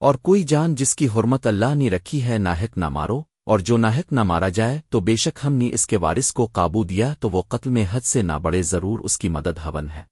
اور کوئی جان جس کی حرمت اللہ نے رکھی ہے ناہک نہ مارو، اور جو ناہک نہ مارا جائے تو بے شک ہم نے اس کے وارث کو قابو دیا تو وہ قتل میں حد سے نہ بڑے ضرور اس کی مدد ہون ہے۔